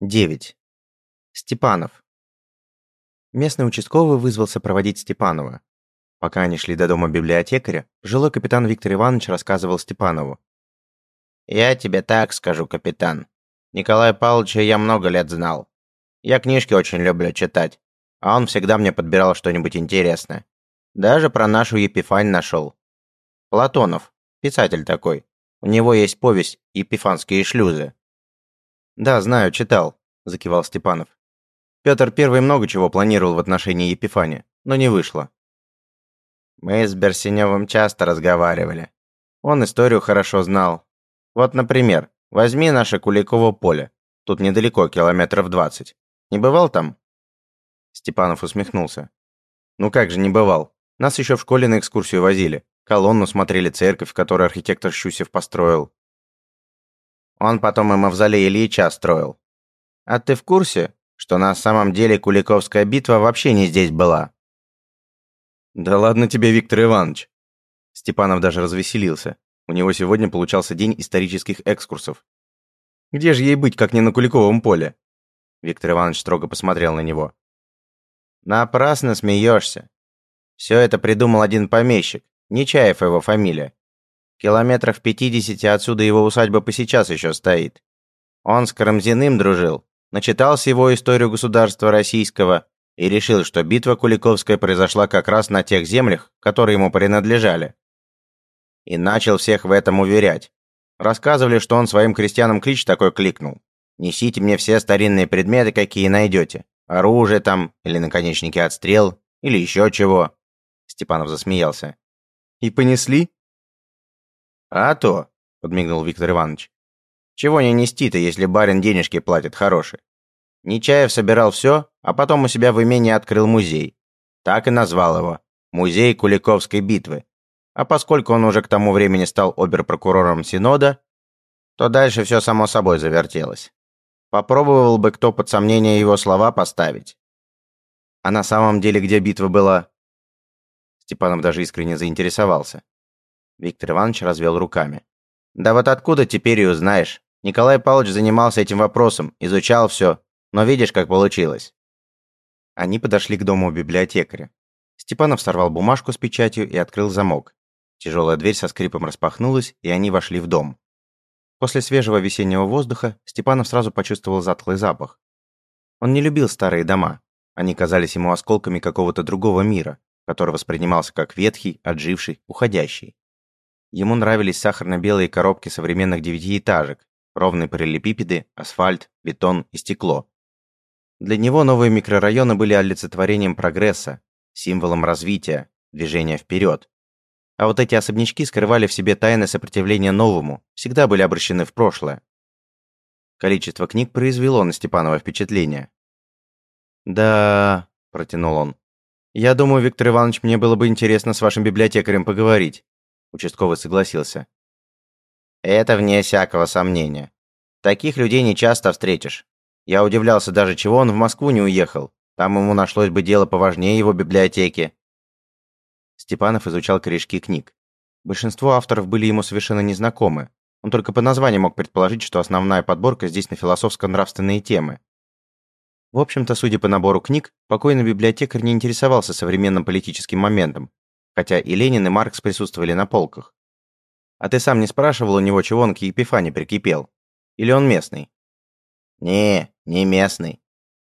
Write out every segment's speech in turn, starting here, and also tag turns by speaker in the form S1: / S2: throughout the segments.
S1: 9. Степанов. Местный участковый вызвался проводить Степанова. Пока они шли до дома библиотекаря, жилой капитан Виктор Иванович рассказывал Степанову.
S2: «Я тебе так скажу, капитан. Николая Павловича я много лет знал. Я книжки очень люблю читать, а он всегда мне подбирал что-нибудь интересное. Даже про нашу Епифань нашел. Платонов, писатель такой. У него есть повесть «Епифанские шлюзы».
S1: «Да, знаю, читал», – закивал Степанов. Петр Первый много чего планировал в отношении Епифани, но не вышло.
S2: Мы с Берсеневым часто разговаривали. Он историю хорошо знал. Вот, например, возьми наше Куликово поле. Тут недалеко, километров двадцать. Не бывал там?
S1: Степанов усмехнулся. Ну как же не бывал? Нас еще в школе на экскурсию возили. Колонну смотрели церковь, которую архитектор Щусев построил.
S2: Он потом и мавзолей Ильича строил. А ты в курсе, что на самом деле Куликовская битва вообще не здесь была?
S1: Да ладно тебе, Виктор Иванович. Степанов даже развеселился. У него сегодня получался день исторических экскурсов. Где же ей быть, как не на Куликовом поле? Виктор Иванович строго посмотрел на него.
S2: Напрасно смеешься. Все это придумал один помещик, Нечаев его фамилия. Километрах в пятидесяти отсюда его усадьба по сейчас еще стоит. Он с Карамзиным дружил, начитался его историю государства российского и решил, что битва Куликовская произошла как раз на тех землях, которые ему принадлежали. И начал всех в этом уверять. Рассказывали, что он своим крестьянам клич такой кликнул. «Несите мне все старинные предметы, какие найдете. Оружие там, или наконечники от стрел, или еще чего».
S1: Степанов засмеялся. «И понесли?»
S2: «А то», — подмигнул Виктор Иванович. «Чего не нести-то, если барин денежки платит хорошие? Нечаев собирал все, а потом у себя в имении открыл музей. Так и назвал его. Музей Куликовской битвы. А поскольку он уже к тому времени стал оберпрокурором Синода, то дальше все само собой завертелось. Попробовал бы кто под сомнение его слова поставить.
S1: А на самом деле где битва была? Степанов даже искренне заинтересовался.
S2: Виктор Иванович развел руками. «Да вот откуда теперь и узнаешь? Николай Павлович занимался этим вопросом, изучал все, но видишь, как получилось».
S1: Они подошли к дому библиотекаря. Степанов сорвал бумажку с печатью и открыл замок. Тяжелая дверь со скрипом распахнулась, и они вошли в дом. После свежего весеннего воздуха Степанов сразу почувствовал затхлый запах. Он не любил старые дома. Они казались ему осколками какого-то другого мира, который воспринимался как ветхий, отживший, уходящий. Ему нравились сахарно-белые коробки современных девятиэтажек, ровные параллелепипеды, асфальт, бетон и стекло. Для него новые микрорайоны были олицетворением прогресса, символом развития, движения вперед. А вот эти особнячки скрывали в себе тайны сопротивления новому, всегда были обращены в прошлое. Количество книг произвело на Степанова впечатление. «Да...» – протянул он. «Я думаю, Виктор Иванович, мне было бы интересно с вашим библиотекарем поговорить. Участковый согласился.
S2: Это вне всякого сомнения. Таких людей не часто встретишь. Я удивлялся даже, чего он в Москву не уехал. Там ему нашлось бы дело поважнее его библиотеки.
S1: Степанов изучал корешки книг. Большинство авторов были ему совершенно незнакомы. Он только по названию мог предположить, что основная подборка здесь на философско-нравственные темы. В общем-то, судя по набору книг, покойный библиотекарь не интересовался современным политическим моментом, хотя и Ленин, и Маркс присутствовали на полках. А ты сам не спрашивал у него, чего он к Епифане прикипел? Или он местный?
S2: Не, не местный.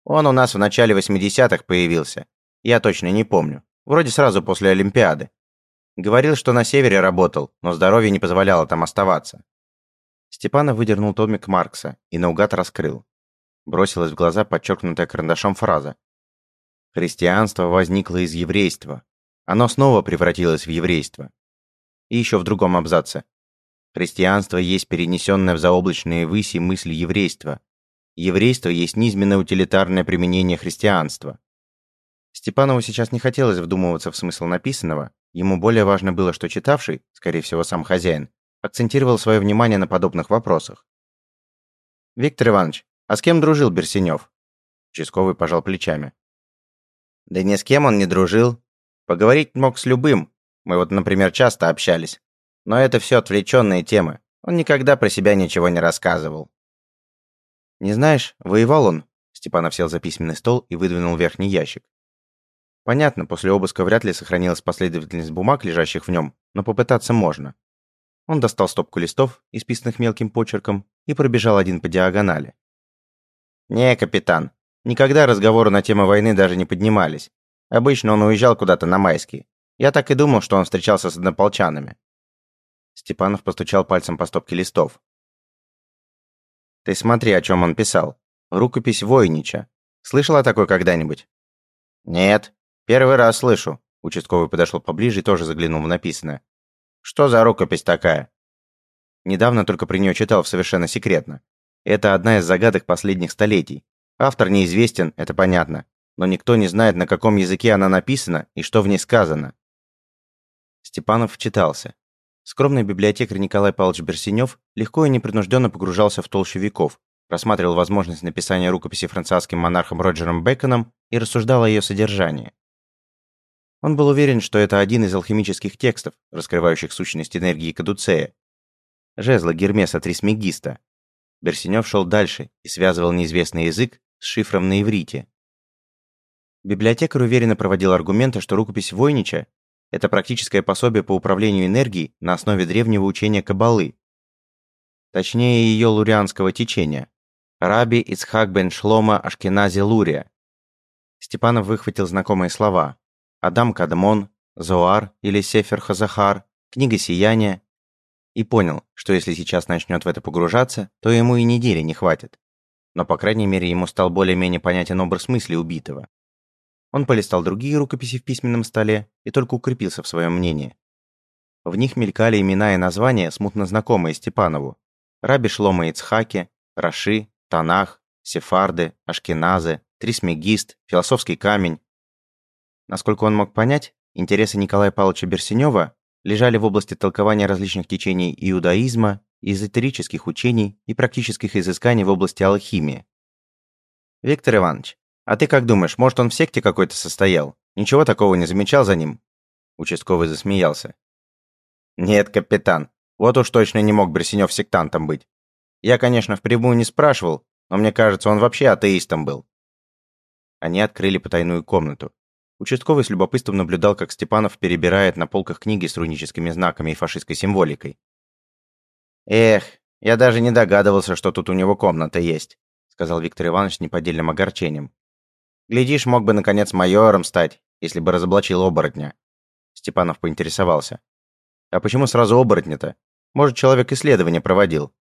S2: Он у нас в начале 80-х появился. Я точно не помню. Вроде сразу после Олимпиады. Говорил, что на севере работал, но здоровье не позволяло там оставаться.
S1: Степанов выдернул томик Маркса и наугад раскрыл. Бросилась в глаза подчеркнутая карандашом фраза. «Христианство возникло из еврейства. Оно снова превратилось в еврейство. И еще в другом абзаце. Христианство есть перенесенное в заоблачные выси мысль еврейства. Еврейство есть низменное утилитарное применение христианства. Степанову сейчас не хотелось вдумываться в смысл написанного, ему более важно было, что читавший, скорее всего сам хозяин, акцентировал свое внимание на подобных вопросах. «Виктор Иванович, а с кем дружил Берсенев?» Участковый пожал плечами.
S2: «Да ни с кем он не дружил. Поговорить мог с любым. Мы вот, например, часто общались. Но это все отвлеченные темы. Он никогда про себя ничего не рассказывал.
S1: «Не знаешь, воевал он?» Степанов сел за письменный стол и выдвинул верхний ящик. Понятно, после обыска вряд ли сохранилась последовательность бумаг, лежащих в нем, но попытаться можно. Он достал стопку листов, исписанных мелким почерком, и пробежал один по диагонали. «Не, капитан, никогда разговоры на тему войны даже не поднимались. Обычно он уезжал куда-то на майские. Я так и думал, что он встречался с однополчанами». Степанов постучал пальцем по стопке листов. «Ты смотри, о чем он писал. Рукопись Войнича. Слышал о такой когда-нибудь?» «Нет», «Первый раз слышу». Участковый подошел поближе и тоже заглянул в написанное. «Что за рукопись такая?» Недавно только при нее читал совершенно секретно. Это одна из загадок последних столетий. Автор неизвестен, это понятно. Но никто не знает, на каком языке она написана и что в ней сказано. Степанов вчитался. Скромный библиотекарь Николай Павлович Берсенев легко и непринужденно погружался в толщу веков, рассматривал возможность написания рукописи французским монархом Роджером Беконом и рассуждал о ее содержании. Он был уверен, что это один из алхимических текстов, раскрывающих сущность энергии Кадуцея. Жезла Гермеса Трисмегиста. Берсенев шел дальше и связывал неизвестный язык с шифром на иврите. Библиотекарь уверенно проводил аргументы, что рукопись Войнича – это практическое пособие по управлению энергией на основе древнего учения Каббалы. Точнее, ее лурианского течения. Раби Ицхак бен Шлома Ашкенази Лурия. Степанов выхватил знакомые слова. Адам Кадмон, Зоар или Сефер Хазахар, Книга Сияния, и понял, что если сейчас начнет в это погружаться, то ему и недели не хватит. Но, по крайней мере, ему стал более-менее понятен образ мысли убитого. Он полистал другие рукописи в письменном столе и только укрепился в своем мнении. В них мелькали имена и названия, смутно знакомые Степанову. Раби Шлома Ицхаки, Раши, Танах, Сефарды, Ашкеназы, Трисмегист, Философский камень, Насколько он мог понять, интересы Николая Павловича Берсенева лежали в области толкования различных течений иудаизма, эзотерических учений и практических изысканий в области алхимии. «Виктор Иванович, а ты как думаешь, может, он в секте какой-то состоял? Ничего такого не замечал за ним?» Участковый засмеялся. «Нет, капитан, вот уж точно не мог Берсенев сектантом быть. Я, конечно, впрямую не спрашивал, но мне кажется, он вообще атеистом был». Они открыли потайную комнату. Участковый с любопытством наблюдал, как Степанов перебирает на полках книги с руническими знаками и фашистской символикой. «Эх, я даже не догадывался, что тут у него комната есть», сказал Виктор Иванович с неподдельным огорчением. «Глядишь, мог бы, наконец, майором стать, если бы разоблачил оборотня». Степанов поинтересовался. «А почему сразу оборотня-то? Может, человек исследование проводил?»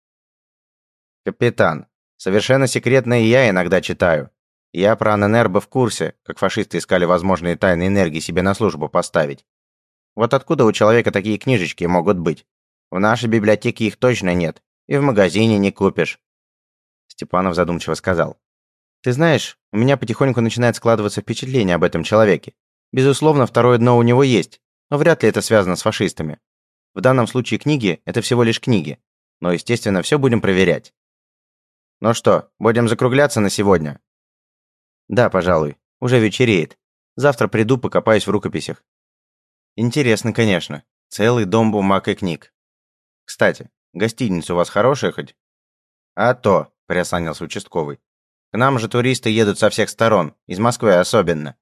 S1: «Капитан, совершенно секретно и я иногда читаю. Я про Аненербо в курсе, как фашисты искали возможные тайны энергии себе на службу поставить. Вот откуда у человека такие книжечки могут быть? В нашей библиотеке их точно нет, и в магазине не купишь. Степанов задумчиво сказал. Ты знаешь, у меня потихоньку начинает складываться впечатление об этом человеке. Безусловно, второе дно у него есть, но вряд ли это связано с фашистами. В данном случае книги – это всего лишь книги. Но, естественно, все будем проверять. Ну что, будем закругляться на сегодня? Да, пожалуй. Уже вечереет. Завтра приду, покопаюсь в рукописях. Интересно, конечно. Целый дом бумаг и книг. Кстати, гостиница у вас хорошая хоть? А то, приосанился участковый. К нам же туристы едут со всех сторон, из Москвы особенно.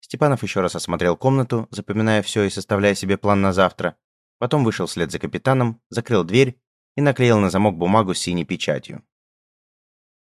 S1: Степанов еще раз осмотрел комнату, запоминая все и составляя себе план на завтра. Потом вышел вслед за капитаном, закрыл дверь и наклеил на замок бумагу с синей печатью.